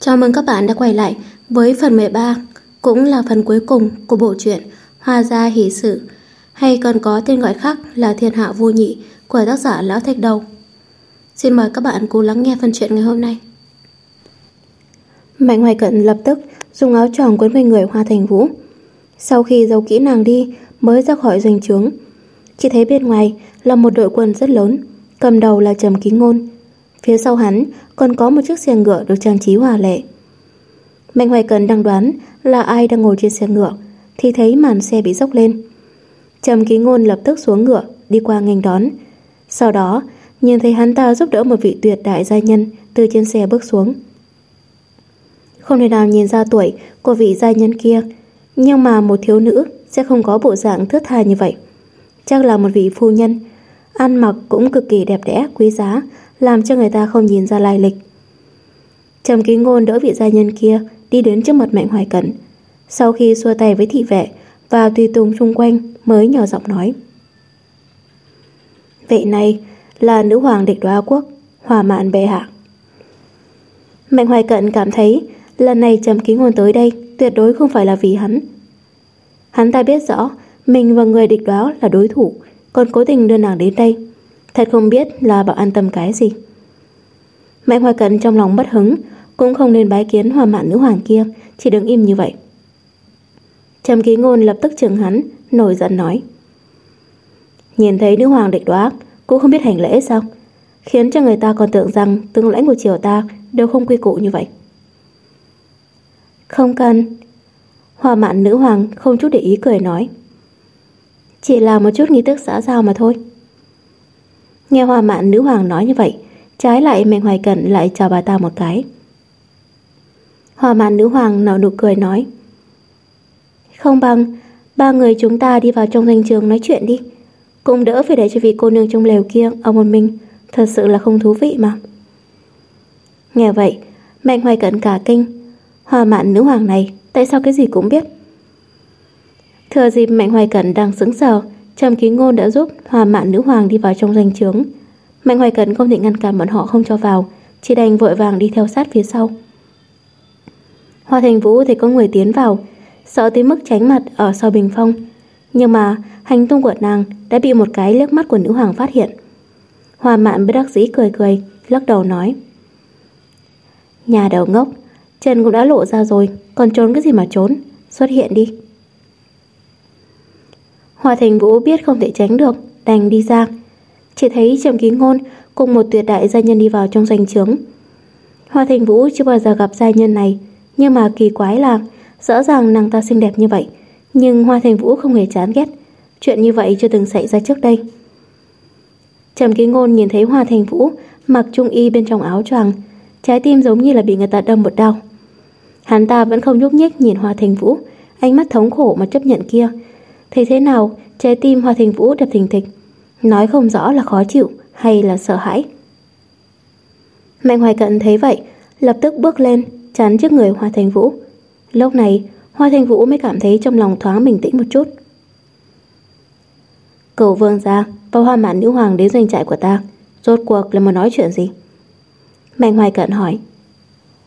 Chào mừng các bạn đã quay lại với phần 13, cũng là phần cuối cùng của bộ truyện Hoa Gia Hỷ Sự, hay còn có tên gọi khác là Thiên Hạ Vô Nhị của tác giả Lão Thạch Đầu. Xin mời các bạn cùng lắng nghe phần chuyện ngày hôm nay. Mạnh Hoài Cận lập tức dùng áo choàng quấn quanh người Hoa Thành Vũ. Sau khi giấu kỹ nàng đi mới ra khỏi doanh trướng, chỉ thấy bên ngoài là một đội quân rất lớn, cầm đầu là Trầm Ký Ngôn. Phía sau hắn còn có một chiếc xe ngựa được trang trí hòa lệ. Mạnh Hoài Cần đang đoán là ai đang ngồi trên xe ngựa, thì thấy màn xe bị dốc lên. Trầm Ký Ngôn lập tức xuống ngựa, đi qua nghênh đón. Sau đó, nhìn thấy hắn ta giúp đỡ một vị tuyệt đại gia nhân từ trên xe bước xuống. Không thể nào nhìn ra tuổi của vị gia nhân kia, nhưng mà một thiếu nữ sẽ không có bộ dạng thướt tha như vậy. Chắc là một vị phu nhân, ăn mặc cũng cực kỳ đẹp đẽ, quý giá, làm cho người ta không nhìn ra lai lịch. Trầm ký ngôn đỡ vị gia nhân kia đi đến trước mặt Mạnh Hoài Cẩn. Sau khi xua tay với thị vệ và tùy tùng xung quanh mới nhỏ giọng nói. Vậy này là nữ hoàng địch đoá quốc, hòa mạn bệ hạ. Mạnh Hoài Cận cảm thấy lần này Trầm ký ngôn tới đây tuyệt đối không phải là vì hắn. Hắn ta biết rõ mình và người địch đó là đối thủ, còn cố tình đưa nàng đến đây. Thật không biết là bảo an tâm cái gì. Mạnh Hoài Cận trong lòng bất hứng, cũng không nên bái kiến hòa mạn nữ hoàng kia, chỉ đứng im như vậy. Trầm ký ngôn lập tức chừng hắn, nổi giận nói. Nhìn thấy nữ hoàng địch đoác, cũng không biết hành lễ sao? Khiến cho người ta còn tưởng rằng tướng lãnh của triều ta đều không quy củ như vậy. Không cần. Hòa mạn nữ hoàng không chút để ý cười nói. Chỉ là một chút nghi thức xã giao mà thôi. Nghe hòa mạn nữ hoàng nói như vậy, trái lại Mạnh Hoài Cận lại chào bà ta một cái. Hòa mạn nữ hoàng nở nụ cười nói. Không bằng, ba người chúng ta đi vào trong danh trường nói chuyện đi. Cũng đỡ phải để cho vị cô nương trong lều kia ở một mình, thật sự là không thú vị mà. Nghe vậy, Mạnh Hoài Cận cả kinh. Hòa mạn nữ hoàng này, tại sao cái gì cũng biết? Thừa dịp Mạnh Hoài Cận đang sững sờ, Trầm Ký Ngôn đã giúp Hòa Mạn nữ hoàng đi vào trong danh trướng. Mạnh Hoài Cẩn không thể ngăn cản bọn họ không cho vào, chỉ đành vội vàng đi theo sát phía sau. Hoa Thành Vũ thấy có người tiến vào, sợ tới mức tránh mặt ở sau bình phong, nhưng mà hành tung của nàng đã bị một cái liếc mắt của nữ hoàng phát hiện. Hoa Mạn bất đắc dĩ cười cười, lắc đầu nói: "Nhà đầu ngốc, chân cũng đã lộ ra rồi, còn trốn cái gì mà trốn, xuất hiện đi." Hoa Thành Vũ biết không thể tránh được, đành đi ra. Chỉ thấy Trầm Ký Ngôn cùng một tuyệt đại gia nhân đi vào trong doanh trướng. Hoa Thành Vũ chưa bao giờ gặp gia nhân này, nhưng mà kỳ quái là rõ ràng nàng ta xinh đẹp như vậy, nhưng Hoa Thành Vũ không hề chán ghét. Chuyện như vậy chưa từng xảy ra trước đây. Trầm Ký Ngôn nhìn thấy Hoa Thành Vũ mặc trung y bên trong áo choàng, trái tim giống như là bị người ta đâm một đau. Hắn ta vẫn không nhúc nhích nhìn Hoa Thành Vũ, ánh mắt thống khổ mà chấp nhận kia, Thấy thế nào, trái tim Hoa Thành Vũ đập thình thịch. Nói không rõ là khó chịu hay là sợ hãi. Mạnh Hoài Cận thấy vậy, lập tức bước lên, chắn trước người Hoa Thành Vũ. Lúc này, Hoa Thành Vũ mới cảm thấy trong lòng thoáng bình tĩnh một chút. Cầu vương gia và hoa mạn nữ hoàng đến doanh trại của ta, rốt cuộc là muốn nói chuyện gì? Mạnh Hoài Cận hỏi.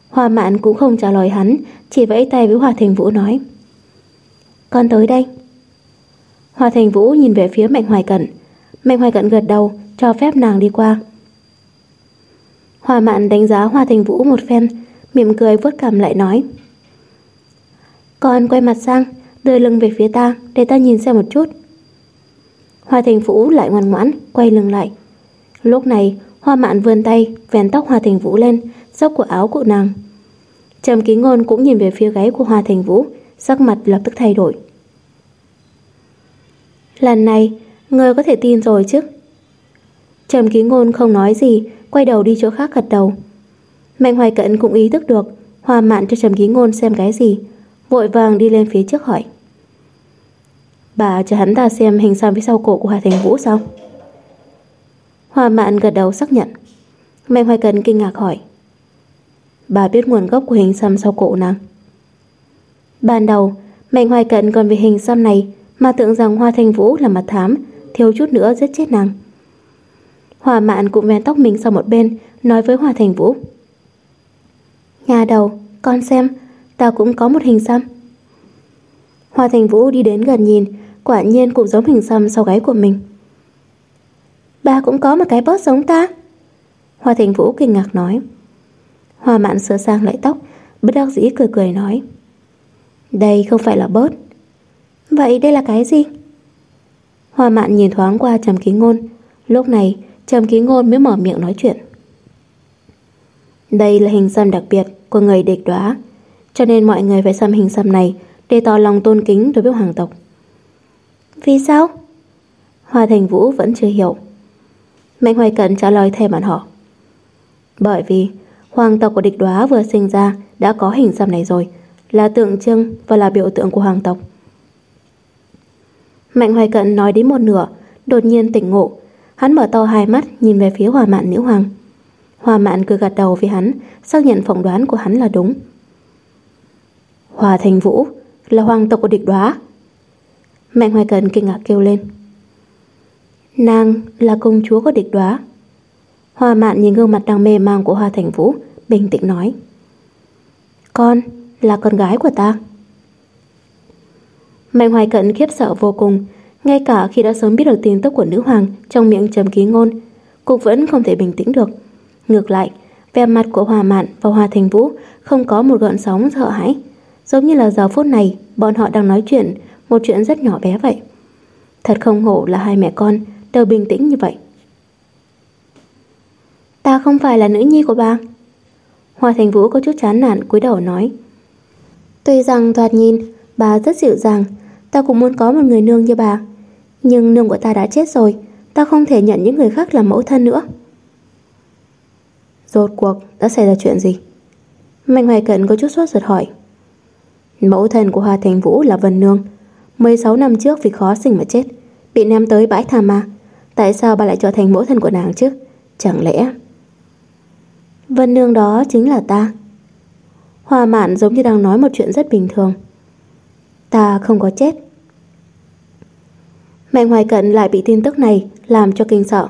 Hoa mạn cũng không trả lời hắn, chỉ vẫy tay với Hoa Thành Vũ nói. Con tới đây. Hoa Thành Vũ nhìn về phía Mạnh Hoài Cận. Mạnh Hoài Cận gật đầu, cho phép nàng đi qua. Hoa Mạn đánh giá Hoa Thành Vũ một phen, mỉm cười vuốt cằm lại nói. Con quay mặt sang, đưa lưng về phía ta, để ta nhìn xem một chút. Hoa Thành Vũ lại ngoan ngoãn, quay lưng lại. Lúc này, Hoa Mạn vươn tay, vén tóc Hoa Thành Vũ lên, xốc của áo của nàng. Trầm Ký Ngôn cũng nhìn về phía gáy của Hoa Thành Vũ, sắc mặt lập tức thay đổi. Lần này, người có thể tin rồi chứ? Trầm ký ngôn không nói gì, quay đầu đi chỗ khác gật đầu. Mạnh hoài cận cũng ý thức được, hòa mạn cho trầm ký ngôn xem cái gì, vội vàng đi lên phía trước hỏi. Bà cho hắn ta xem hình xăm phía sau cổ của Hà Thành Vũ sao? Hòa mạn gật đầu xác nhận. Mạnh hoài cận kinh ngạc hỏi. Bà biết nguồn gốc của hình xăm sau cổ nàng. Ban đầu, Mạnh hoài cận còn về hình xăm này mà tưởng rằng Hoa Thanh Vũ là mặt thám, thiếu chút nữa giết chết nàng. Hoa mạn cũng vén tóc mình sang một bên, nói với Hoa Thành Vũ. Nhà đầu, con xem, ta cũng có một hình xăm. Hoa Thành Vũ đi đến gần nhìn, quả nhiên cũng giống hình xăm sau gáy của mình. Ba cũng có một cái bớt giống ta. Hoa Thành Vũ kinh ngạc nói. Hoa mạn sửa sang lại tóc, bất đắc dĩ cười cười nói. Đây không phải là bớt. Vậy đây là cái gì? Hoa mạn nhìn thoáng qua Trầm Ký Ngôn. Lúc này, Trầm Ký Ngôn mới mở miệng nói chuyện. Đây là hình xăm đặc biệt của người địch đoá, cho nên mọi người phải xăm hình xăm này để tỏ lòng tôn kính đối với hoàng tộc. Vì sao? Hoa Thành Vũ vẫn chưa hiểu. Mạnh Hoài Cận trả lời thay bọn họ. Bởi vì hoàng tộc của địch đoá vừa sinh ra đã có hình xăm này rồi, là tượng trưng và là biểu tượng của hoàng tộc. Mạnh Hoài Cận nói đến một nửa, đột nhiên tỉnh ngộ. Hắn mở to hai mắt nhìn về phía hòa mạn nữ hoàng. Hòa mạn cứ gật đầu với hắn, xác nhận phỏng đoán của hắn là đúng. Hòa Thành Vũ là hoàng tộc của địch đoá. Mạnh Hoài Cận kinh ngạc kêu lên. Nàng là công chúa của địch đoá. Hòa mạn nhìn gương mặt đang mê mang của Hòa Thành Vũ, bình tĩnh nói. Con là con gái của ta. Mạnh Hoài Cận khiếp sợ vô cùng, ngay cả khi đã sớm biết được tin tức của nữ hoàng trong miệng trầm ký ngôn, cục vẫn không thể bình tĩnh được. Ngược lại, vẻ mặt của Hòa Mạn và Hòa Thành Vũ không có một gợn sóng sợ hãi, giống như là giờ phút này bọn họ đang nói chuyện một chuyện rất nhỏ bé vậy. Thật không hổ là hai mẹ con đều bình tĩnh như vậy. Ta không phải là nữ nhi của bà. Hòa Thành Vũ có chút chán nản cúi đầu nói. Tuy rằng thoạt nhìn bà rất dịu dàng, ta cũng muốn có một người nương như bà. Nhưng nương của ta đã chết rồi, ta không thể nhận những người khác làm mẫu thân nữa. Rốt cuộc đã xảy ra chuyện gì? Mạnh Hoài Cận có chút sốt ruột hỏi. Mẫu thân của Hoa Thành Vũ là Vân Nương. 16 năm trước vì khó sinh mà chết, bị ném tới bãi tha ma. Tại sao bà lại trở thành mẫu thân của nàng chứ? Chẳng lẽ... Vân Nương đó chính là ta. Hoa mạn giống như đang nói một chuyện rất bình thường. Ta không có chết. Mạnh Hoài Cận lại bị tin tức này làm cho kinh sợ.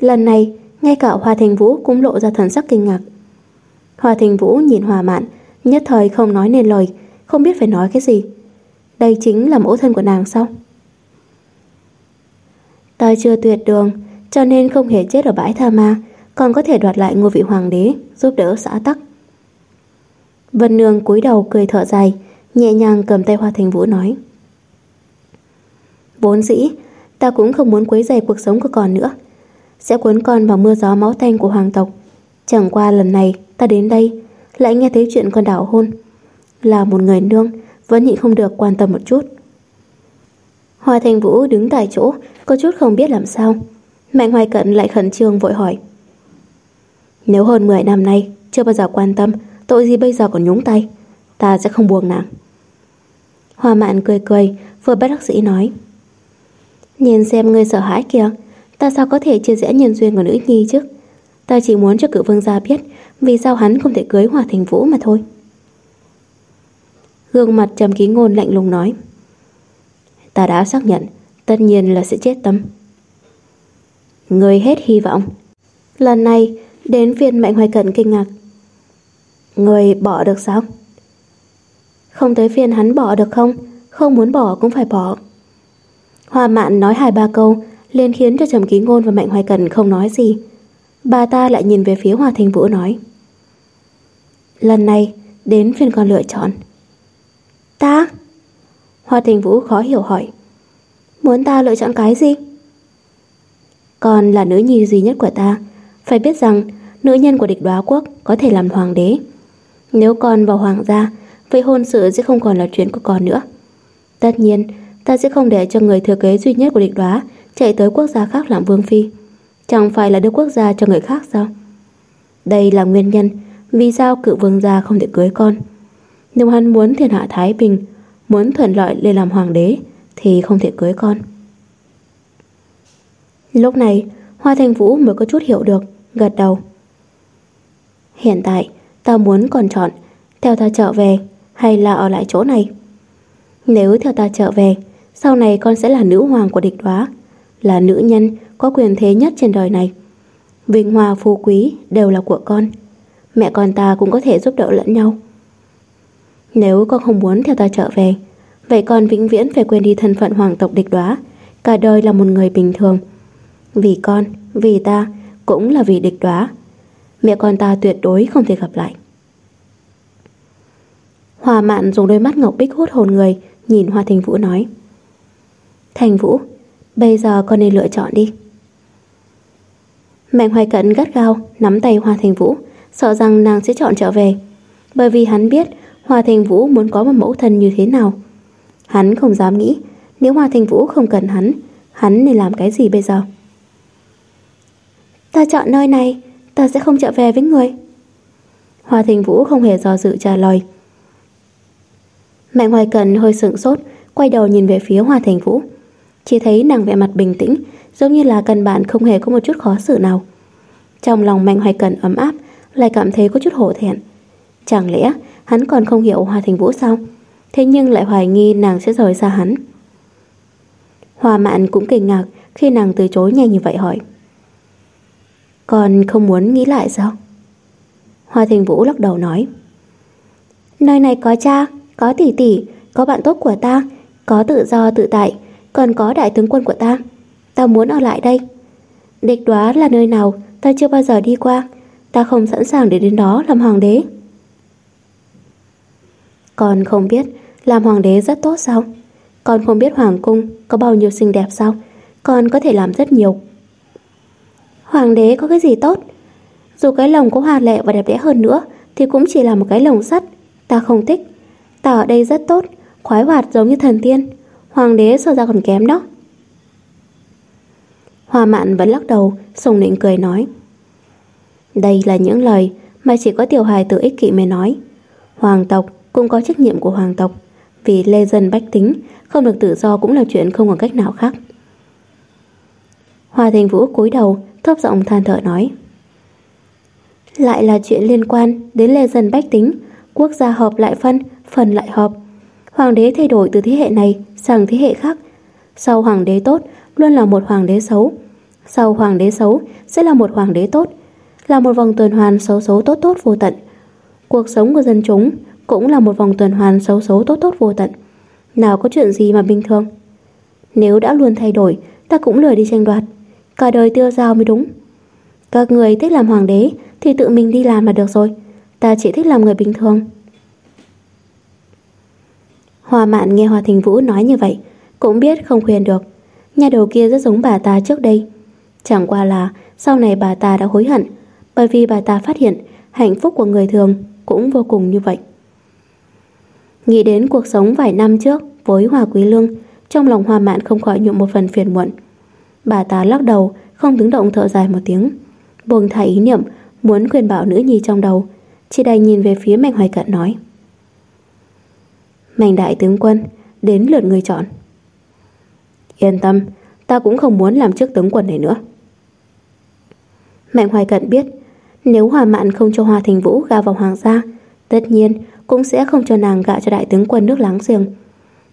Lần này, ngay cả Hoa Thành Vũ cũng lộ ra thần sắc kinh ngạc. Hoa Thành Vũ nhìn Hòa Mạn, nhất thời không nói nên lời, không biết phải nói cái gì. Đây chính là mẫu thân của nàng sao? Ta chưa tuyệt đường, cho nên không hề chết ở bãi tha ma, còn có thể đoạt lại ngôi vị hoàng đế, giúp đỡ xã tắc. Vân Nương cúi đầu cười thở dài, nhẹ nhàng cầm tay Hoa Thành Vũ nói. Vốn dĩ, ta cũng không muốn quấy rầy cuộc sống của con nữa. Sẽ cuốn con vào mưa gió máu tanh của hoàng tộc. Chẳng qua lần này, ta đến đây, lại nghe thấy chuyện con đảo hôn. Là một người nương, vẫn nhịn không được quan tâm một chút. Hoa Thành Vũ đứng tại chỗ, có chút không biết làm sao. Mạnh Hoài Cận lại khẩn trương vội hỏi. Nếu hơn 10 năm nay chưa bao giờ quan tâm, tội gì bây giờ còn nhúng tay, ta sẽ không buông nàng. Hoa mạn cười cười, vừa bắt đắc sĩ nói. Nhìn xem ngươi sợ hãi kìa, ta sao có thể chia rẽ nhân duyên của nữ nhi chứ? Ta chỉ muốn cho cự vương gia biết vì sao hắn không thể cưới Hòa Thành Vũ mà thôi. Gương mặt trầm ký ngôn lạnh lùng nói. Ta đã xác nhận, tất nhiên là sẽ chết tâm. Người hết hy vọng. Lần này, đến phiên Mạnh Hoài Cận kinh ngạc. Người bỏ được sao? Không tới phiên hắn bỏ được không? Không muốn bỏ cũng phải bỏ. Hoa mạn nói hai ba câu, liền khiến cho Trầm Ký Ngôn và Mạnh Hoài cần không nói gì. Bà ta lại nhìn về phía Hoa Thành Vũ nói. Lần này, đến phiên con lựa chọn. Ta? Hoa Thành Vũ khó hiểu hỏi. Muốn ta lựa chọn cái gì? Con là nữ nhi duy nhất của ta. Phải biết rằng, nữ nhân của địch đoá quốc có thể làm hoàng đế. Nếu con vào hoàng gia, vậy hôn sự sẽ không còn là chuyện của con nữa. Tất nhiên, ta sẽ không để cho người thừa kế duy nhất của địch đoá chạy tới quốc gia khác làm vương phi. Chẳng phải là đưa quốc gia cho người khác sao? Đây là nguyên nhân vì sao cự vương gia không thể cưới con. Nếu hắn muốn thiên hạ thái bình, muốn thuận lợi lên làm hoàng đế, thì không thể cưới con. Lúc này, Hoa Thành Vũ mới có chút hiểu được, gật đầu. Hiện tại, ta muốn còn chọn theo ta trở về hay là ở lại chỗ này. Nếu theo ta trở về, sau này con sẽ là nữ hoàng của địch đoá, là nữ nhân có quyền thế nhất trên đời này. Vinh hoa phú quý đều là của con. Mẹ con ta cũng có thể giúp đỡ lẫn nhau Nếu con không muốn theo ta trở về Vậy con vĩnh viễn phải quên đi thân phận hoàng tộc địch đoá Cả đời là một người bình thường Vì con, vì ta Cũng là vì địch đoá Mẹ con ta tuyệt đối không thể gặp lại Hòa mạn dùng đôi mắt ngọc bích hút hồn người, Nhìn Hoa Thành Vũ nói. Thành Vũ, Bây giờ con nên lựa chọn đi. Mạnh hoài cận gắt gao Nắm tay Hoa Thành Vũ, Sợ rằng nàng sẽ chọn trở về. Bởi vì hắn biết Hoa Thành Vũ muốn có một mẫu thân như thế nào. Hắn không dám nghĩ, Nếu Hoa Thành Vũ không cần hắn Hắn nên làm cái gì bây giờ? Ta chọn nơi này, Ta sẽ không trở về với người. Hoa Thành Vũ không hề do dự trả lời. Mạnh Hoài Cần hơi sững sốt, Quay đầu nhìn về phía Hoa Thành Vũ. Chỉ thấy nàng vẻ mặt bình tĩnh, Giống như là cần bạn không hề có một chút khó xử nào. Trong lòng Mạnh Hoài Cần ấm áp, Lại cảm thấy có chút hổ thẹn. Chẳng lẽ hắn còn không hiểu Hoa Thành Vũ sao? Thế nhưng lại hoài nghi nàng sẽ rời xa hắn. Hoa mạn cũng kinh ngạc Khi nàng từ chối nhanh như vậy hỏi. Còn không muốn nghĩ lại sao? Hoa Thành Vũ lắc đầu nói. Nơi này có cha có tỷ tỷ, có bạn tốt của ta, có tự do tự tại, còn có đại tướng quân của ta. Ta muốn ở lại đây. Địch đoá là nơi nào ta chưa bao giờ đi qua, ta không sẵn sàng để đến đó làm hoàng đế. Con không biết làm hoàng đế rất tốt sao? Con không biết hoàng cung có bao nhiêu xinh đẹp sao? Con có thể làm rất nhiều. Hoàng đế có cái gì tốt? Dù cái lồng có hoa lệ và đẹp đẽ hơn nữa thì cũng chỉ là một cái lồng sắt. Ta không thích. Ta ở đây rất tốt, khoái hoạt giống như thần tiên. Hoàng đế sợ ra còn kém đó. Hoa mạn vẫn lắc đầu, sùng nịnh cười nói. Đây là những lời mà chỉ có tiểu hài tử ích kỷ mới nói. Hoàng tộc cũng có trách nhiệm của hoàng tộc. Vì lê dân bách tính, không được tự do cũng là chuyện không còn cách nào khác. Hoa Thành Vũ cúi đầu, thấp giọng than thở nói. Lại là chuyện liên quan đến lê dân bách tính, quốc gia hợp lại phân, phần lại họp. Hoàng đế thay đổi từ thế hệ này sang thế hệ khác. Sau hoàng đế tốt luôn là một hoàng đế xấu. Sau hoàng đế xấu sẽ là một hoàng đế tốt. Là một vòng tuần hoàn xấu xấu tốt tốt vô tận. Cuộc sống của dân chúng cũng là một vòng tuần hoàn xấu xấu tốt tốt vô tận. Nào có chuyện gì mà bình thường. Nếu đã luôn thay đổi, ta cũng lười đi tranh đoạt. Cả đời tiêu dao mới đúng. Các người thích làm hoàng đế thì tự mình đi làm là được rồi. Ta chỉ thích làm người bình thường. Hoa mạn nghe Hoa Thình Vũ nói như vậy, Cũng biết không khuyên được. Nhà đầu kia rất giống bà ta trước đây. Chẳng qua là sau này bà ta đã hối hận, Bởi vì bà ta phát hiện Hạnh phúc của người thường Cũng vô cùng như vậy. Nghĩ đến cuộc sống vài năm trước Với Hoa Quý Lương, Trong lòng Hoa mạn không khỏi nhuộm một phần phiền muộn. Bà ta lắc đầu, Không tiếng động thở dài một tiếng, Buông thả ý niệm, Muốn khuyên bảo nữ nhi trong đầu, Chỉ đành nhìn về phía Mạnh Hoài Cận nói. Mạnh đại tướng quân, Đến lượt người chọn. Yên tâm, Ta cũng không muốn làm trước tướng quân này nữa. Mạnh hoài cận biết, Nếu hòa mạn không cho hòa Thành Vũ gà vào hoàng gia, Tất nhiên Cũng sẽ không cho nàng gạ cho đại tướng quân nước láng giềng.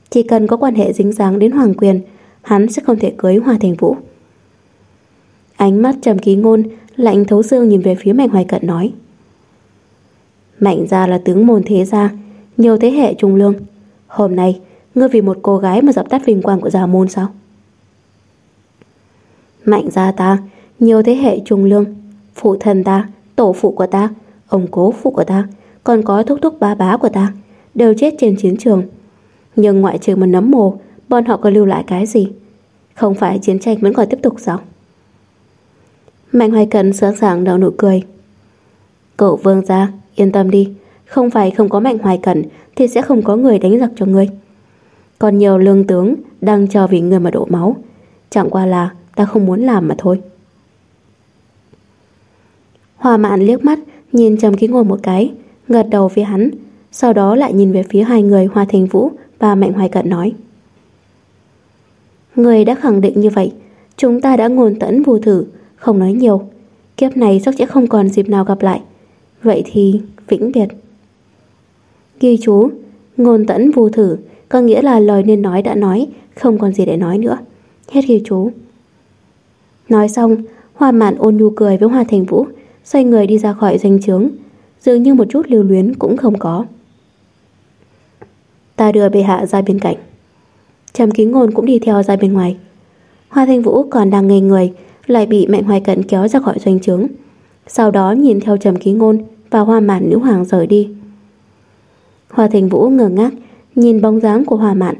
Chỉ cần có quan hệ dính dáng đến hoàng quyền, Hắn sẽ không thể cưới hòa Thành Vũ. Ánh mắt trầm ký ngôn, Lạnh thấu xương nhìn về phía Mạnh hoài cận nói. Mạnh gia là tướng môn thế gia, Nhiều thế hệ trung lương Hôm nay, ngươi vì một cô gái mà dập tắt vinh quang của gia môn sao? Mạnh gia ta, nhiều thế hệ trung lương, phụ thân ta, tổ phụ của ta, ông cố phụ của ta, còn có thúc thúc bá bá của ta, đều chết trên chiến trường. Nhưng ngoại trừ một nấm mồ, bọn họ có lưu lại cái gì? Không phải chiến tranh vẫn còn tiếp tục sao? Mạnh Hoài Cận sẵn sàng nở nụ cười. Cậu vương gia, yên tâm đi, không phải không có Mạnh Hoài Cẩn thì sẽ không có người đánh giặc cho ngươi. Còn nhiều lương tướng đang chờ vì người mà đổ máu. Chẳng qua là ta không muốn làm mà thôi. Hòa mạn liếc mắt nhìn Trầm Ký Ngôn một cái, gật đầu phía hắn, sau đó lại nhìn về phía hai người Hoa Thành Vũ và Mạnh Hoài Cận nói. Người đã khẳng định như vậy, chúng ta đã ngôn tẫn vô thử, không nói nhiều. Kiếp này chắc sẽ không còn dịp nào gặp lại. Vậy thì vĩnh biệt. Ghi chú, ngôn tẫn vô thử, có nghĩa là lời nên nói đã nói, không còn gì để nói nữa. Hết ghi chú. Nói xong, Hoa Mạn ôn nhu cười với Hoa Thành Vũ, xoay người đi ra khỏi danh trướng, dường như một chút lưu luyến cũng không có. Ta đưa bệ hạ ra bên cạnh. Trầm ký ngôn cũng đi theo ra bên ngoài. Hoa Thanh Vũ còn đang ngây người, lại bị Mạnh Hoài Cận kéo ra khỏi doanh trướng. Sau đó nhìn theo Trầm Ký Ngôn và Hoa Mạn nữ hoàng rời đi. Hoa Thanh Vũ ngơ ngác nhìn bóng dáng của Hoa Mạn,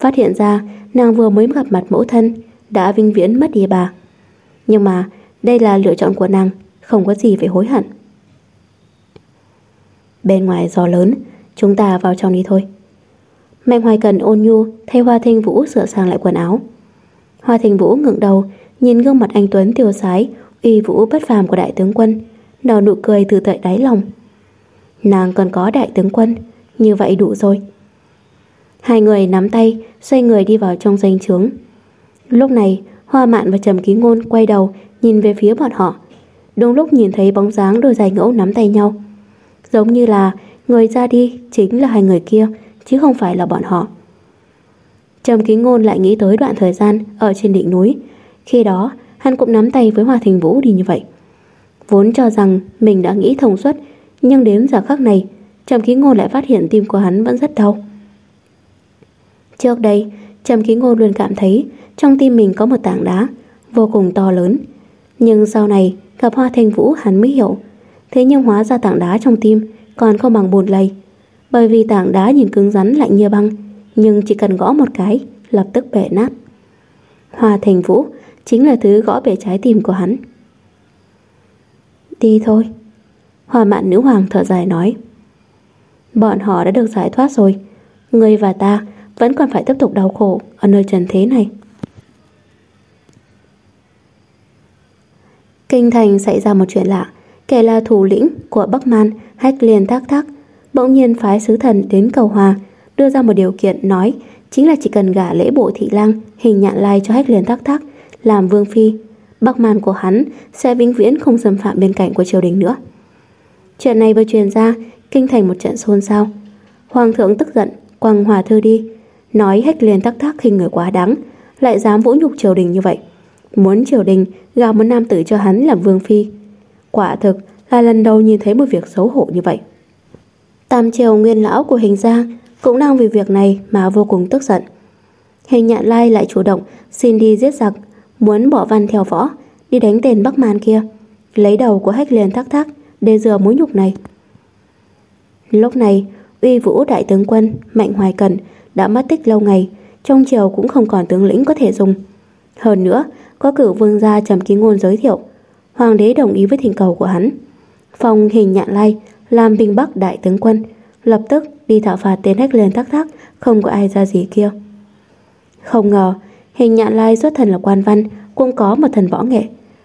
phát hiện ra nàng vừa mới gặp mặt mẫu thân đã vinh viễn mất đi bà. Nhưng mà đây là lựa chọn của nàng, không có gì phải hối hận. Bên ngoài gió lớn, chúng ta vào trong đi thôi. Mạnh Hoài Cần ôn nhu thay Hoa Thanh Vũ sửa sang lại quần áo. Hoa Thanh Vũ ngẩng đầu, nhìn gương mặt anh Tuấn tiêu sái, uy vũ bất phàm của đại tướng quân, nở nụ cười từ tận đáy lòng. Nàng còn có đại tướng quân, như vậy đủ rồi. Hai người nắm tay, xoay người đi vào trong danh trướng. Lúc này, Hoa Mạn và Trầm Ký Ngôn quay đầu nhìn về phía bọn họ. Đúng lúc nhìn thấy bóng dáng đôi giày ngẫu nắm tay nhau. Giống như là người ra đi chính là hai người kia, chứ không phải là bọn họ. Trầm Ký Ngôn lại nghĩ tới đoạn thời gian ở trên đỉnh núi. Khi đó, hắn cũng nắm tay với Hoa Thành Vũ đi như vậy. Vốn cho rằng mình đã nghĩ thông suốt, nhưng đến giờ khắc này, Trầm Ký Ngôn lại phát hiện tim của hắn vẫn rất đau. Trước đây, Trầm Ký Ngôn luôn cảm thấy trong tim mình có một tảng đá vô cùng to lớn. Nhưng sau này gặp Hoa thanh Vũ hắn mới hiểu. Thế nhưng hóa ra tảng đá trong tim còn không bằng bùn lầy. Bởi vì tảng đá nhìn cứng rắn lạnh như băng, nhưng chỉ cần gõ một cái, lập tức bể nát. Hoa Thành Vũ chính là thứ gõ bể trái tim của hắn. Đi thôi. Hoa mạn nữ hoàng thở dài nói. Bọn họ đã được giải thoát rồi. Ngươi và ta vẫn còn phải tiếp tục đau khổ ở nơi trần thế này. Kinh thành xảy ra một chuyện lạ, kẻ là thủ lĩnh của Bắc Man Hách Liên Thác Thác, bỗng nhiên phái sứ thần đến cầu hòa, đưa ra một điều kiện nói chính là chỉ cần gả lễ bộ thị lang hình nhạn lai cho Hách Liên Thác Thác làm vương phi, Bắc Man của hắn sẽ vĩnh viễn không xâm phạm bên cạnh của triều đình nữa. Chuyện này vừa truyền ra, kinh thành một trận xôn xao. Hoàng thượng tức giận, quăng hòa thư đi, nói Hách liền tắc Thác hình người quá đáng, lại dám vũ nhục triều đình như vậy muốn triều đình gào một nam tử cho hắn làm vương phi. Quả thực là lần đầu nhìn thấy một việc xấu hổ như vậy. Tam triều nguyên lão của hình giang cũng đang vì việc này mà vô cùng tức giận. Hình nhạn lai lại chủ động xin đi giết giặc, muốn bỏ văn theo võ, đi đánh tên Bắc Man kia, lấy đầu của hách liền thắc thác để dừa mối nhục này. Lúc này, uy vũ đại tướng quân Mạnh Hoài Cẩn đã mất tích lâu ngày, trong triều cũng không còn tướng lĩnh có thể dùng. Hơn nữa, có cử vương gia trầm ký ngôn giới thiệu. Hoàng đế đồng ý với thỉnh cầu của hắn. Phong hình nhạn lai làm bình bắc đại tướng quân, lập tức đi thảo phạt tên hách lên thắc thắc, không có ai ra gì kia. Không ngờ, hình nhạn lai xuất thần là quan văn, cũng có một thần võ nghệ.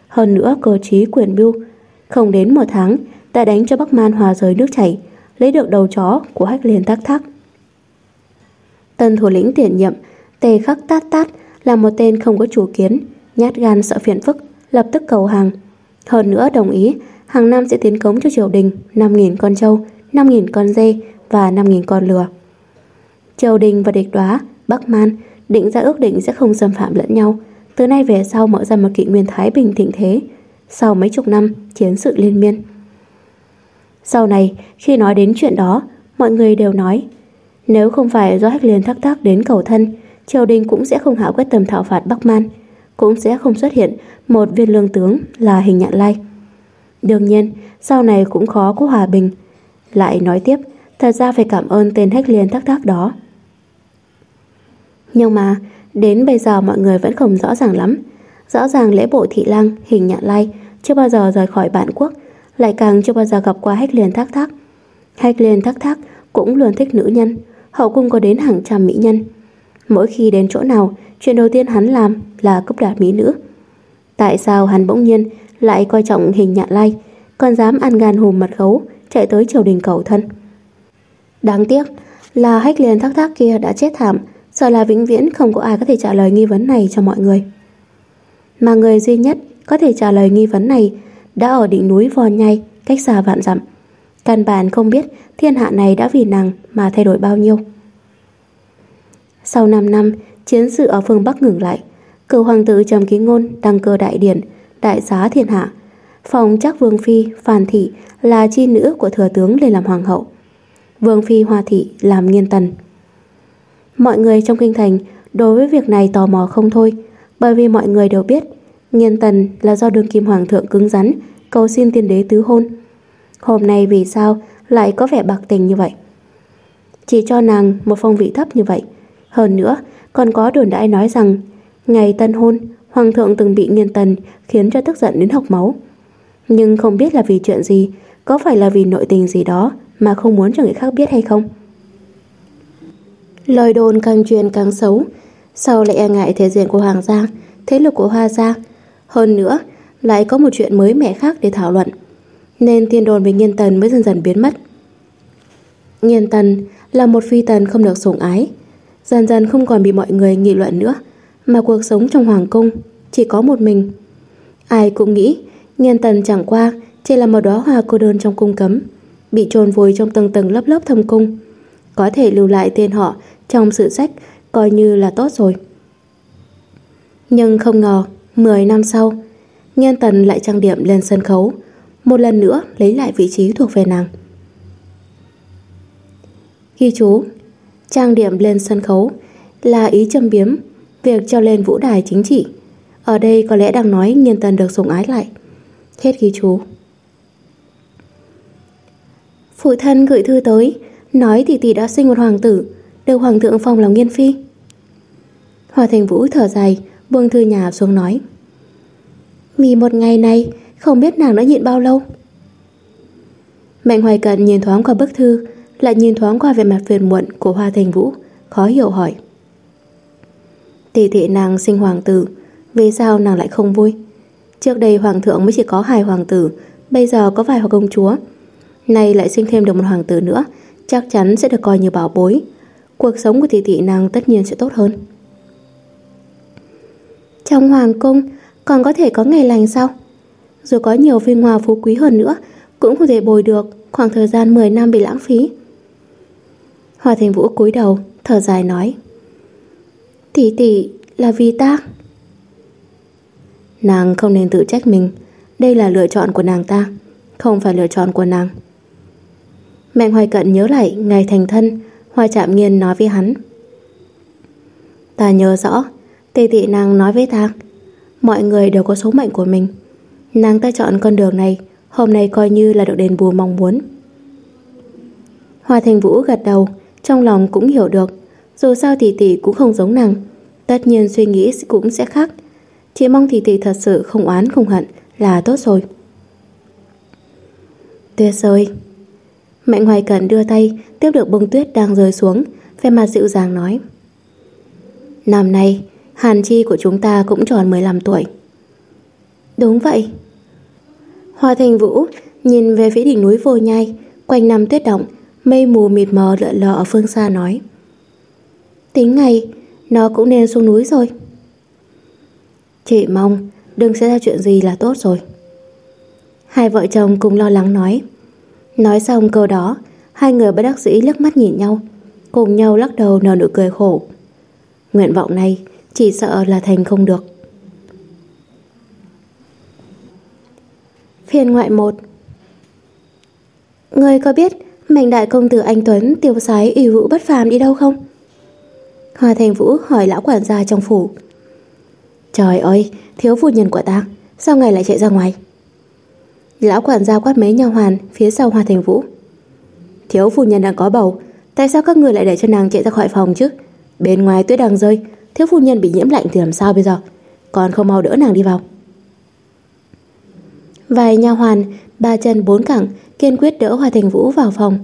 Hơn nữa cơ trí quyền bưu. Không đến một tháng, đã đánh cho Bắc Man hòa rời nước chảy, lấy được đầu chó của hách liền thắc thắc. Tân thủ lĩnh tiền nhiệm, tề khắc tát tát là một tên không có chủ kiến, nhát gan sợ phiền phức, lập tức cầu hàng. Hơn nữa đồng ý, hàng năm sẽ tiến cống cho triều đình 5.000 con trâu, 5.000 con dê và 5.000 con lừa. Triều đình và địch đoá, Bắc Man định ra ước định sẽ không xâm phạm lẫn nhau, từ nay về sau mở ra một kỷ nguyên thái bình thịnh thế, sau mấy chục năm chiến sự liên miên. Sau này, khi nói đến chuyện đó, mọi người đều nói, nếu không phải do Hách Liên thắc thác đến cầu thân, triều đình cũng sẽ không hạ quyết tâm thảo phạt Bắc Man, cũng sẽ không xuất hiện một viên lương tướng là hình nhạn lai. Đương nhiên, sau này cũng khó có hòa bình. Lại nói tiếp, thật ra phải cảm ơn tên hách liên thắc thác đó. Nhưng mà, đến bây giờ mọi người vẫn không rõ ràng lắm. Rõ ràng lễ bộ thị lang hình nhạn lai chưa bao giờ rời khỏi bản quốc, lại càng chưa bao giờ gặp qua hách liên thác thác. Hách liên thác thác cũng luôn thích nữ nhân, hậu cung có đến hàng trăm mỹ nhân. Mỗi khi đến chỗ nào, chuyện đầu tiên hắn làm là cướp đoạt mỹ nữ. Tại sao hắn bỗng nhiên lại coi trọng hình nhạn lai, còn dám ăn gan hùm mật gấu, chạy tới triều đình cầu thân? Đáng tiếc là hách liền thác thác kia đã chết thảm, sợ là vĩnh viễn không có ai có thể trả lời nghi vấn này cho mọi người. Mà người duy nhất có thể trả lời nghi vấn này đã ở đỉnh núi vò nhai, cách xa vạn dặm. Căn bản không biết thiên hạ này đã vì nàng mà thay đổi bao nhiêu. Sau 5 năm, chiến sự ở phương Bắc ngừng lại. Cựu hoàng tử Trầm Ký Ngôn đăng cơ đại điển, đại giá thiên hạ. Phòng chắc Vương Phi, phàn Thị là chi nữ của thừa tướng lên làm hoàng hậu. Vương Phi Hoa Thị làm nghiên tần. Mọi người trong kinh thành đối với việc này tò mò không thôi, bởi vì mọi người đều biết nghiên tần là do đương kim hoàng thượng cứng rắn cầu xin tiên đế tứ hôn. Hôm nay vì sao lại có vẻ bạc tình như vậy? Chỉ cho nàng một phong vị thấp như vậy. Hơn nữa, còn có đồn đại nói rằng ngày tân hôn, hoàng thượng từng bị nghiên tần khiến cho tức giận đến học máu. Nhưng không biết là vì chuyện gì, có phải là vì nội tình gì đó mà không muốn cho người khác biết hay không? Lời đồn càng truyền càng xấu, sau lại e ngại thể diện của hoàng gia, thế lực của hoa gia. Hơn nữa, lại có một chuyện mới mẻ khác để thảo luận. Nên thiên đồn về nghiên tần mới dần dần biến mất. Nghiên tần là một phi tần không được sủng ái, dần dần không còn bị mọi người nghị luận nữa, mà cuộc sống trong hoàng cung chỉ có một mình. Ai cũng nghĩ Nghiên tần chẳng qua chỉ là một đóa hoa cô đơn trong cung cấm, bị chôn vùi trong tầng tầng lớp lớp thâm cung. Có thể lưu lại tên họ trong sử sách coi như là tốt rồi. Nhưng không ngờ, 10 năm sau, nhân tần lại trang điểm lên sân khấu, một lần nữa lấy lại vị trí thuộc về nàng. Ghi chú, trang điểm lên sân khấu là ý châm biếm việc cho lên vũ đài chính trị. Ở đây có lẽ đang nói nhân tần được sủng ái lại. Hết ghi chú. Phụ thân gửi thư tới, nói tỷ tỷ đã sinh một hoàng tử, được hoàng thượng phong lòng nghiên phi. Hòa Thành Vũ thở dài, buông thư nhà xuống nói. Vì một ngày này, không biết nàng đã nhịn bao lâu. Mạnh Hoài Cận nhìn thoáng qua bức thư, lại nhìn thoáng qua vẻ mặt phiền muộn của Hoa Thành Vũ, khó hiểu hỏi. Tỷ tỷ nàng sinh hoàng tử, vì sao nàng lại không vui? Trước đây hoàng thượng mới chỉ có hai hoàng tử, bây giờ có vài hoàng công chúa. Nay lại sinh thêm được một hoàng tử nữa, chắc chắn sẽ được coi như bảo bối. Cuộc sống của tỷ tỷ nàng tất nhiên sẽ tốt hơn. Trong hoàng cung còn có thể có ngày lành sao? Dù có nhiều vinh hoa phú quý hơn nữa, cũng không thể bồi được khoảng thời gian 10 năm bị lãng phí. hoa Thành Vũ cúi đầu, thở dài nói: "Tỷ tỷ là vì ta." Nàng không nên tự trách mình Đây là lựa chọn của nàng ta Không phải lựa chọn của nàng Mạnh hoài cận nhớ lại ngày thành thân Hoa chạm nghiên nói với hắn Ta nhớ rõ Tề thị nàng nói với thang: Mọi người đều có số mệnh của mình Nàng ta chọn con đường này Hôm nay coi như là được đền bù mong muốn Hoa Thành Vũ gật đầu Trong lòng cũng hiểu được Dù sao thì tỷ cũng không giống nàng Tất nhiên suy nghĩ cũng sẽ khác chỉ mong thì tỷ thật sự không oán không hận là tốt rồi. Tuyệt rồi. Mạnh Hoài Cẩn đưa tay tiếp được bông tuyết đang rơi xuống, vẻ mặt dịu dàng nói. Năm nay, Hàn Chi của chúng ta cũng tròn 15 tuổi. Đúng vậy. Hoa Thành Vũ nhìn về phía đỉnh núi vô nhai, quanh năm tuyết động, mây mù mịt mờ lợ lờ ở phương xa nói. Tính ngày, nó cũng nên xuống núi rồi. Chị mong đừng xảy ra chuyện gì là tốt rồi. Hai vợ chồng cùng lo lắng nói. Nói xong câu đó, hai người bất đắc dĩ liếc mắt nhìn nhau, cùng nhau lắc đầu nở nụ cười khổ. Nguyện vọng này chỉ sợ là thành không được. Phiên ngoại một người có biết mệnh đại công tử anh Tuấn tiêu sái ủy vũ bất phàm đi đâu không? Hoa Thành Vũ hỏi lão quản gia trong phủ. Trời ơi, thiếu phụ nhân của ta, sao ngày lại chạy ra ngoài? Lão quản gia quát mấy nhà hoàn phía sau Hoa Thành Vũ. Thiếu phụ nhân đang có bầu, tại sao các người lại để cho nàng chạy ra khỏi phòng chứ? Bên ngoài tuyết đang rơi, thiếu phu nhân bị nhiễm lạnh thì làm sao bây giờ? Còn không mau đỡ nàng đi vào. Vài nha hoàn, ba chân bốn cẳng, kiên quyết đỡ Hoa Thành Vũ vào phòng.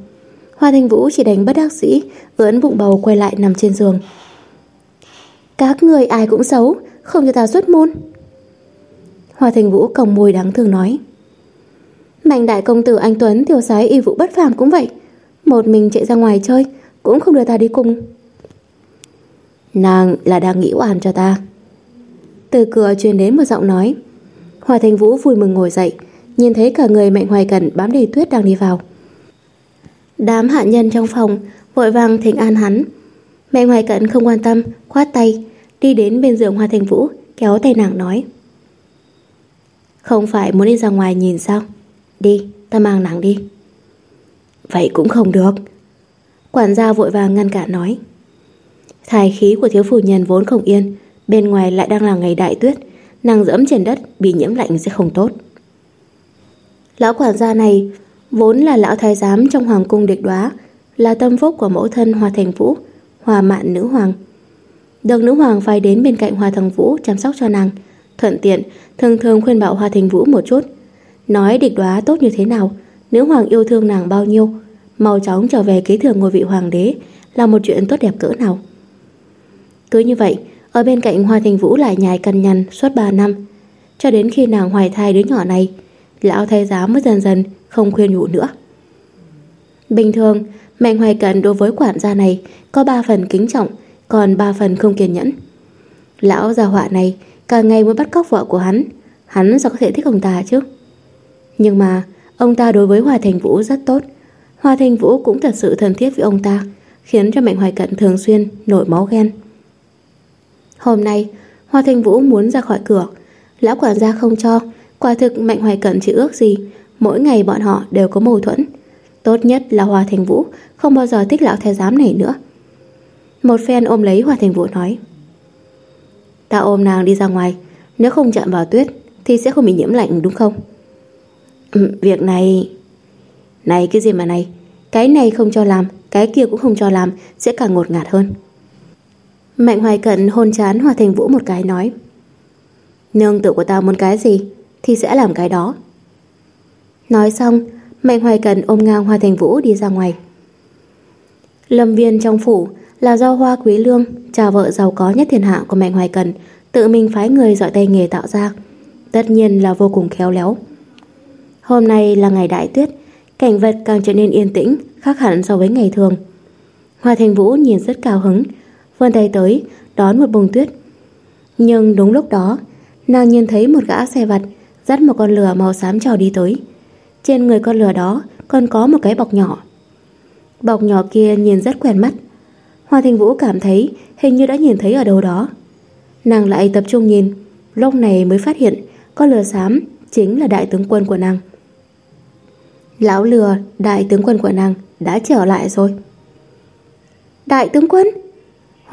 Hoa Thành Vũ chỉ đánh bất đắc dĩ, ưỡn bụng bầu quay lại nằm trên giường. Các người ai cũng xấu, không cho ta xuất môn. Hoa Thành Vũ còng môi đáng thương nói. Mạnh đại công tử anh Tuấn tiểu sái y vụ bất phàm cũng vậy. Một mình chạy ra ngoài chơi, cũng không đưa ta đi cùng. Nàng là đang nghĩ oan cho ta. Từ cửa truyền đến một giọng nói. Hoa Thành Vũ vui mừng ngồi dậy, nhìn thấy cả người Mạnh Hoài Cẩn bám đầy tuyết đang đi vào. Đám hạ nhân trong phòng vội vàng thỉnh an hắn. Mạnh Hoài Cẩn không quan tâm, khoát tay, đi đến bên giường Hoa Thành Vũ, kéo tay nàng nói. Không phải muốn đi ra ngoài nhìn sao Đi ta mang nàng đi Vậy cũng không được Quản gia vội vàng ngăn cản nói Thái khí của thiếu phu nhân vốn không yên, Bên ngoài lại đang là ngày đại tuyết, Nàng dẫm trên đất, Bị nhiễm lạnh sẽ không tốt. Lão quản gia này Vốn là lão thái giám trong hoàng cung địch đoá, Là tâm phúc của mẫu thân Hoa Thành Vũ, Hoa mạn nữ hoàng. Được nữ hoàng phải đến bên cạnh Hoa Thành Vũ Chăm sóc cho nàng, Thuận tiện, thường thường khuyên bảo Hoa Thành Vũ một chút. Nói địch đoá tốt như thế nào, Nữ hoàng yêu thương nàng bao nhiêu, Mau chóng trở về kế thừa ngôi vị hoàng đế Là một chuyện tốt đẹp cỡ nào. Cứ như vậy, Ở bên cạnh Hoa Thành Vũ lại nhài cằn nhằn suốt 3 năm. Cho đến khi nàng hoài thai đứa nhỏ này, Lão thay giáo mới dần dần Không khuyên nhủ nữa. Bình thường Mạnh Hoài Cận đối với quản gia này Có 3 phần kính trọng, Còn 3 phần không kiên nhẫn. Lão già họa này Cả ngày muốn bắt cóc vợ của hắn Hắn sao có thể thích ông ta chứ? Nhưng mà, Ông ta đối với Hoa Thành Vũ rất tốt. Hoa Thành Vũ cũng thật sự thân thiết với ông ta, Khiến cho Mạnh Hoài Cận thường xuyên nổi máu ghen. Hôm nay Hoa Thanh Vũ muốn ra khỏi cửa. Lão quản gia không cho Quả thực Mạnh Hoài Cận chỉ ước gì Mỗi ngày bọn họ đều có mâu thuẫn. Tốt nhất là Hoa Thanh Vũ Không bao giờ thích lão thái giám này nữa. Một phen ôm lấy Hoa Thanh Vũ nói Ta ôm nàng đi ra ngoài Nếu không chạm vào tuyết Thì sẽ không bị nhiễm lạnh đúng không? Ừ, Việc này Này cái gì mà này? Cái này không cho làm Cái kia cũng không cho làm Sẽ càng ngột ngạt hơn. Mạnh hoài cận hôn chán Hòa Thành Vũ một cái nói Nương tự của ta muốn cái gì Thì sẽ làm cái đó Nói xong Mạnh hoài cận ôm ngang Hòa Thành Vũ đi ra ngoài Lâm viên trong phủ là do Hoa Quý Lương, cha vợ giàu có nhất thiên hạ của Mạnh Hoài Cần, tự mình phái người giỏi tay nghề tạo ra. Tất nhiên là vô cùng khéo léo. Hôm nay là ngày đại tuyết, cảnh vật càng trở nên yên tĩnh, khác hẳn so với ngày thường. Hoa Thành Vũ nhìn rất cao hứng, vươn tay tới, đón một bông tuyết. Nhưng đúng lúc đó, nàng nhìn thấy một gã xe vặt dắt một con lừa màu xám trò đi tới. Trên người con lừa đó còn có một cái bọc nhỏ. Bọc nhỏ kia nhìn rất quen mắt, Hoa Thành Vũ cảm thấy hình như đã nhìn thấy ở đâu đó. Nàng lại tập trung nhìn, lúc này mới phát hiện con lừa xám chính là đại tướng quân của nàng. Lão lừa, đại tướng quân của nàng đã trở lại rồi. Đại tướng quân?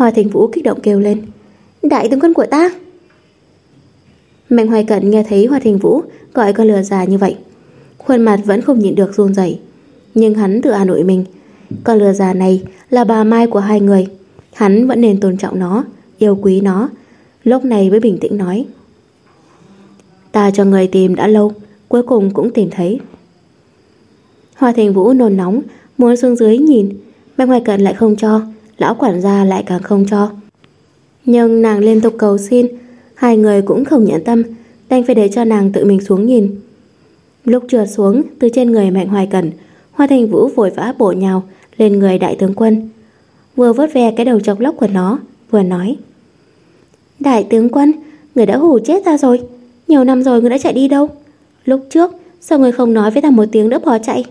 Hoa Thành Vũ kích động kêu lên. Đại tướng quân của ta? Mạnh Hoài Cận nghe thấy Hoa Thành Vũ gọi con lừa già như vậy. Khuôn mặt vẫn không nhịn được run rẩy, nhưng hắn tự an ủi mình, con lừa già này là bà Mai của hai người Hắn vẫn nên tôn trọng nó Yêu quý nó Lúc này mới bình tĩnh nói Ta cho người tìm đã lâu Cuối cùng cũng tìm thấy Hoa Thành Vũ nôn nóng Muốn xuống dưới nhìn Mạnh Hoài Cận lại không cho Lão quản gia lại càng không cho Nhưng nàng liên tục cầu xin Hai người cũng không nhận tâm Đành phải để cho nàng tự mình xuống nhìn Lúc trượt xuống từ trên người Mạnh Hoài Cẩn Hoa Thành Vũ vội vã bổ nhào lên người đại tướng quân. Vừa vớt ve cái đầu chọc lóc của nó, vừa nói. Đại tướng quân, người đã hù chết ta rồi. Nhiều năm rồi người đã chạy đi đâu? Lúc trước, sao người không nói với ta một tiếng đỡ bỏ chạy?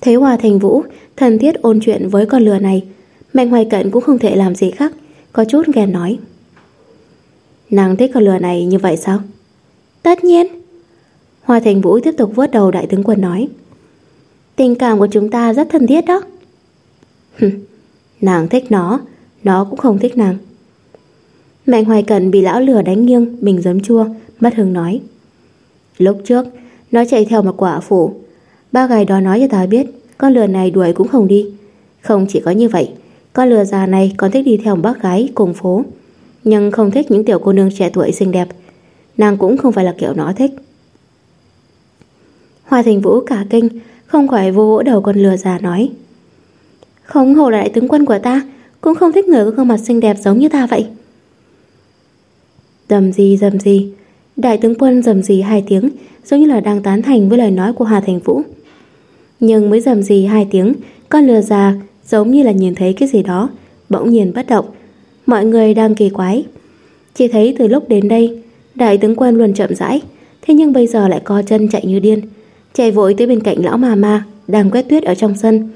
Thấy Hòa Thành Vũ thân thiết ôn chuyện với con lừa này, Mạnh Hoài Cận cũng không thể làm gì khác, có chút ghen nói. Nàng thích con lừa này như vậy sao? Tất nhiên. Hoa Thành Vũ tiếp tục vớt đầu đại tướng quân nói. Tình cảm của chúng ta rất thân thiết đó Nàng thích nó Nó cũng không thích nàng Mạnh hoài cận bị lão lừa đánh nghiêng Mình giấm chua Mất hứng nói Lúc trước Nó chạy theo một quả phụ Ba gái đó nói cho ta biết con lừa này đuổi cũng không đi. Không chỉ có như vậy, Con lừa già này còn thích đi theo một bác gái cùng phố. Nhưng không thích những tiểu cô nương trẻ tuổi xinh đẹp. Nàng cũng không phải là kiểu nó thích. Hoa Thành Vũ cả kinh, không khỏi vô vỗ đầu con lừa già nói. Không hổ là đại tướng quân của ta, Cũng không thích người có gương mặt xinh đẹp giống như ta vậy. Dầm gì dầm gì Đại tướng quân dầm gì hai tiếng, Giống như là đang tán thành với lời nói của Hà Thành Vũ. Nhưng mới dầm gì hai tiếng Con lừa già giống như là nhìn thấy cái gì đó Bỗng nhiên bất động Mọi người đang kỳ quái Chỉ thấy từ lúc đến đây Đại tướng quân luôn chậm rãi Thế nhưng bây giờ lại co chân chạy như điên chạy vội tới bên cạnh lão mà ma đang quét tuyết ở trong sân,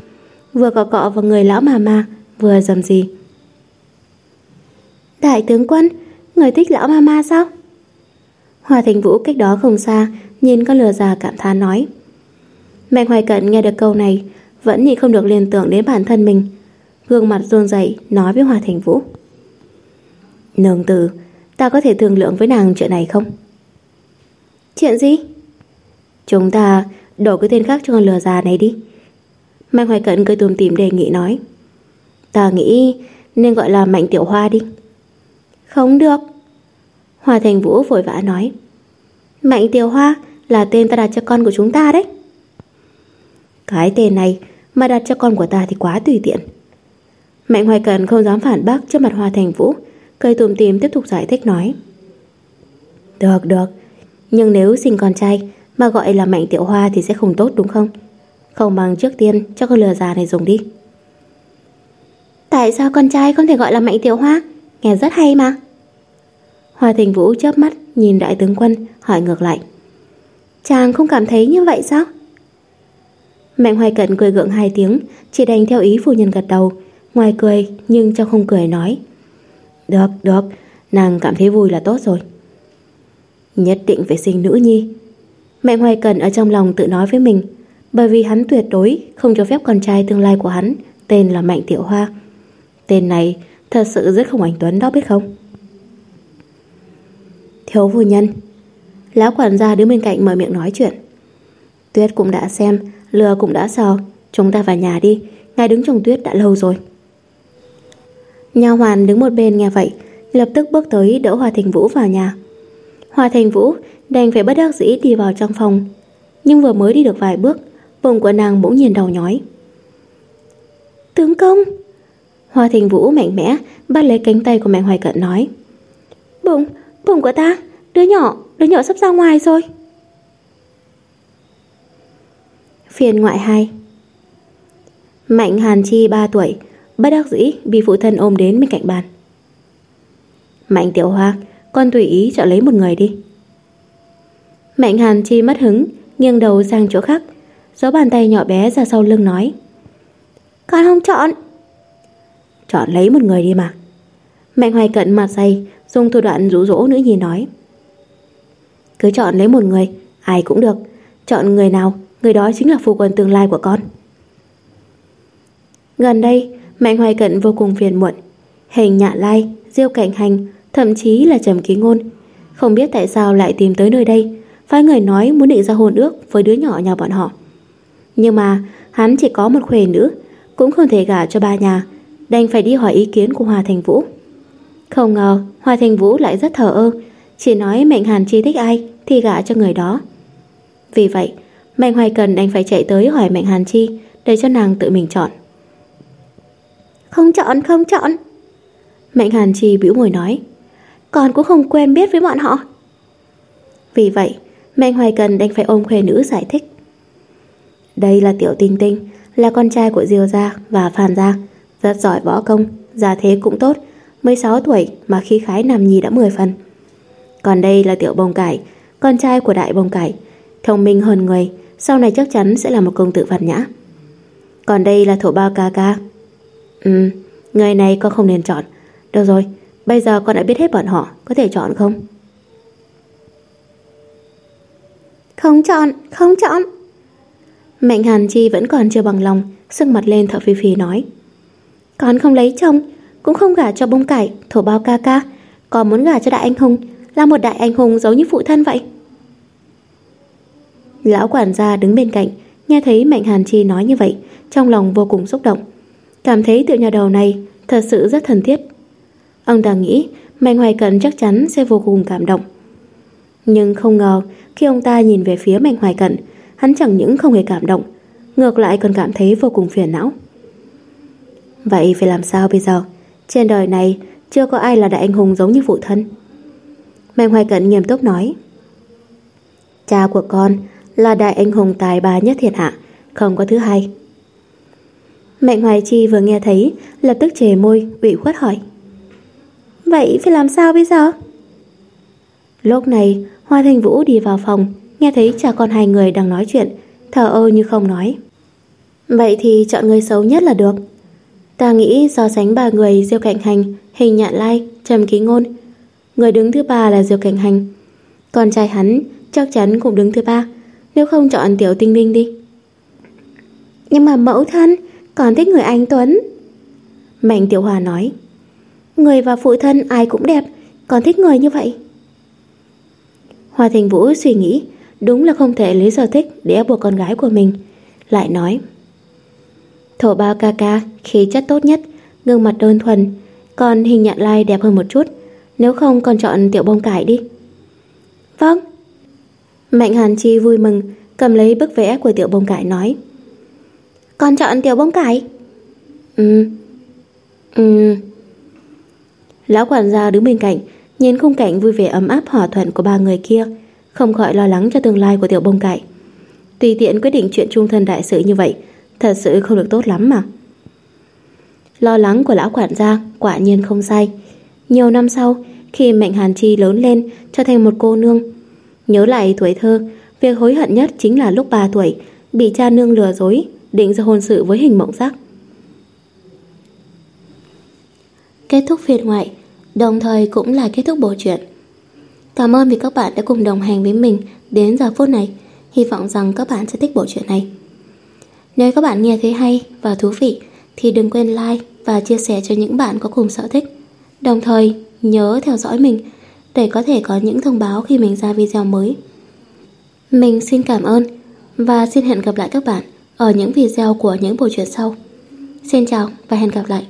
vừa cọ cọ vào người lão mà ma, vừa dầm gì. Đại tướng quân, người thích lão ma ma sao? Hòa Thành Vũ cách đó không xa, nhìn con lừa già cảm thán nói. Mạnh Hoài Cận nghe được câu này, vẫn nhịn không được liên tưởng đến bản thân mình. Gương mặt run rẩy nói với Hòa Thành Vũ. Nương tử, ta có thể thương lượng với nàng chuyện này không? Chuyện gì? Chúng ta đổi cái tên khác cho con lừa già này đi. Mạnh Hoài Cận cười tùm tìm đề nghị nói. Ta nghĩ nên gọi là Mạnh Tiểu Hoa đi. Không được. Hòa Thành Vũ vội vã nói. Mạnh Tiểu Hoa là tên ta đặt cho con của chúng ta đấy. Cái tên này mà đặt cho con của ta thì quá tùy tiện. Mạnh Hoài Cần không dám phản bác trước mặt Hoa Thành Vũ, cười tùm tìm tiếp tục giải thích nói. Được, được, nhưng nếu sinh con trai mà gọi là Mạnh Tiểu Hoa thì sẽ không tốt đúng không? Không bằng trước tiên cho con lừa già này dùng đi. Tại sao con trai không thể gọi là Mạnh Tiểu Hoa? Nghe rất hay mà. Hoa Thành Vũ chớp mắt nhìn đại tướng quân hỏi ngược lại. Chàng không cảm thấy như vậy sao? Mạnh Hoài Cận cười gượng hai tiếng, chỉ đành theo ý phu nhân gật đầu, ngoài cười nhưng trong không cười nói. Được, được, nàng cảm thấy vui là tốt rồi. Nhất định phải sinh nữ nhi. Mạnh Hoài Cận ở trong lòng tự nói với mình, bởi vì hắn tuyệt đối không cho phép con trai tương lai của hắn tên là Mạnh Tiểu Hoa. Tên này thật sự rất không ảnh tuấn đó biết không? Thiếu phu nhân Lão quản gia đứng bên cạnh mở miệng nói chuyện Tuyết cũng đã xem Lừa cũng đã sợ Chúng ta vào nhà đi. Ngài đứng trong tuyết đã lâu rồi. Nhà hoàn đứng một bên nghe vậy Lập tức bước tới đỡ Hòa Thành Vũ vào nhà. Hòa Thành Vũ đành phải bất đắc dĩ đi vào trong phòng. Nhưng vừa mới đi được vài bước Bụng của nàng bỗng nhiên đầu nhói. Tướng công! Hòa Thành Vũ mạnh mẽ Bắt lấy cánh tay của mẹ Hoài Cận nói. Bụng, bụng của ta Đứa nhỏ, đứa nhỏ sắp ra ngoài rồi. Phiên ngoại 2 Mạnh Hàn Chi 3 tuổi, Bất đắc dĩ bị phụ thân ôm đến bên cạnh bàn. Mạnh Tiểu Hoa Con tùy ý chọn lấy một người đi. Mạnh Hàn Chi mất hứng, Nghiêng đầu sang chỗ khác, Gió bàn tay nhỏ bé ra sau lưng nói, Con không chọn. Chọn lấy một người đi mà. Mạnh Hoài Cận mặt dày, Dùng thủ đoạn rũ rỗ nữ nhi nói, Cứ chọn lấy một người, Ai cũng được, Chọn người nào Người đó chính là phu quân tương lai của con. Gần đây Mạnh Hoài Cận vô cùng phiền muộn. Hình nhạ lai, diêu cảnh hành Thậm chí là trầm ký ngôn. Không biết tại sao lại tìm tới nơi đây Phái người nói muốn định ra hôn ước Với đứa nhỏ nhà bọn họ. Nhưng mà hắn chỉ có một khuê nữ Cũng không thể gả cho ba nhà Đành phải đi hỏi ý kiến của Hòa Thành Vũ. Không ngờ Hòa Thành Vũ lại rất thờ ơ Chỉ nói mệnh Hàn Chi thích ai Thì gả cho người đó. Vì vậy Mạnh Hoài Cần đành phải chạy tới hỏi Mạnh Hàn Chi để cho nàng tự mình chọn. Không chọn, không chọn. Mạnh Hàn Chi bĩu môi nói, con cũng không quen biết với bọn họ. Vì vậy, Mạnh Hoài Cần đành phải ôm khuê nữ giải thích. Đây là Tiểu Tinh Tinh, là con trai của Diêu Gia và Phan Gia, rất giỏi võ công, gia thế cũng tốt, 16 tuổi mà khi khái nằm nhì đã 10 phần. Còn đây là Tiểu Bông Cải, con trai của Đại Bông Cải, thông minh hơn người, sau này chắc chắn sẽ là một công tử văn nhã. Còn đây là thổ bao ca ca. Ừ, người này con không nên chọn. Được rồi, bây giờ con đã biết hết bọn họ, có thể chọn không? Không chọn, không chọn. Mạnh Hàn Chi vẫn còn chưa bằng lòng, sưng mặt lên thở phì phì nói. Con không lấy chồng, cũng không gả cho bông cải, thổ bao ca ca. Con muốn gả cho đại anh hùng, là một đại anh hùng giống như phụ thân vậy. Lão quản gia đứng bên cạnh, nghe thấy Mạnh Hàn Chi nói như vậy, trong lòng vô cùng xúc động. Cảm thấy tiểu nhà đầu này thật sự rất thân thiết. Ông ta nghĩ Mạnh Hoài Cận chắc chắn sẽ vô cùng cảm động. Nhưng không ngờ khi ông ta nhìn về phía Mạnh Hoài Cận, hắn chẳng những không hề cảm động, ngược lại còn cảm thấy vô cùng phiền não. Vậy phải làm sao bây giờ? Trên đời này chưa có ai là đại anh hùng giống như phụ thân. Mạnh Hoài Cận nghiêm túc nói. Cha của con là đại anh hùng tài ba nhất thiên hạ, không có thứ hai. Mạnh Hoài Chi vừa nghe thấy, lập tức chề môi, ủy khuất hỏi. Vậy phải làm sao bây giờ? Lúc này, Hoa Thành Vũ đi vào phòng, nghe thấy cha con hai người đang nói chuyện, thờ ơ như không nói. Vậy thì chọn người xấu nhất là được. Ta nghĩ so sánh ba người Diêu Cảnh Hành, Hình Nhạn Lai, Trầm Ký Ngôn. Người đứng thứ ba là Diêu Cảnh Hành. Con trai hắn chắc chắn cũng đứng thứ ba nếu không chọn tiểu tinh linh đi. Nhưng mà mẫu thân, Còn thích người anh Tuấn. Mạnh Tiểu Hòa nói, Người và phụ thân ai cũng đẹp, Còn thích người như vậy. Hoa Thành Vũ suy nghĩ, Đúng là không thể lấy sở thích để buộc con gái của mình. Lại nói, Thổ bao ca ca, khí chất tốt nhất, Gương mặt đơn thuần, Còn hình nhạn lai đẹp hơn một chút. Nếu không còn chọn tiểu bông cải đi. Vâng. Mạnh Hàn Chi vui mừng, Cầm lấy bức vẽ của tiểu bông cải nói. Con chọn tiểu bông cải? Ừ. Ừ. Lão quản gia đứng bên cạnh, Nhìn khung cảnh vui vẻ ấm áp hòa thuận của ba người kia, Không khỏi lo lắng cho tương lai của tiểu bông cải. Tùy tiện quyết định chuyện trung thân đại sự như vậy, Thật sự không được tốt lắm mà. Lo lắng của lão quản gia Quả nhiên không sai. Nhiều năm sau, Khi Mạnh Hàn Chi lớn lên, Trở thành một cô nương Nhớ lại tuổi thơ, Việc hối hận nhất chính là lúc 3 tuổi, Bị cha nương lừa dối, Định ra hôn sự với hình mộng giác. Kết thúc phiên ngoại, Đồng thời cũng là kết thúc bộ truyện. Cảm ơn vì các bạn đã cùng đồng hành với mình Đến giờ phút này. Hy vọng rằng các bạn sẽ thích bộ truyện này. Nếu các bạn nghe thấy hay và thú vị, Thì đừng quên like Và chia sẻ cho những bạn có cùng sở thích. Đồng thời, nhớ theo dõi mình để có thể có những thông báo khi mình ra video mới. Mình xin cảm ơn Và xin hẹn gặp lại các bạn Ở những video của những bộ truyện sau. Xin chào và hẹn gặp lại.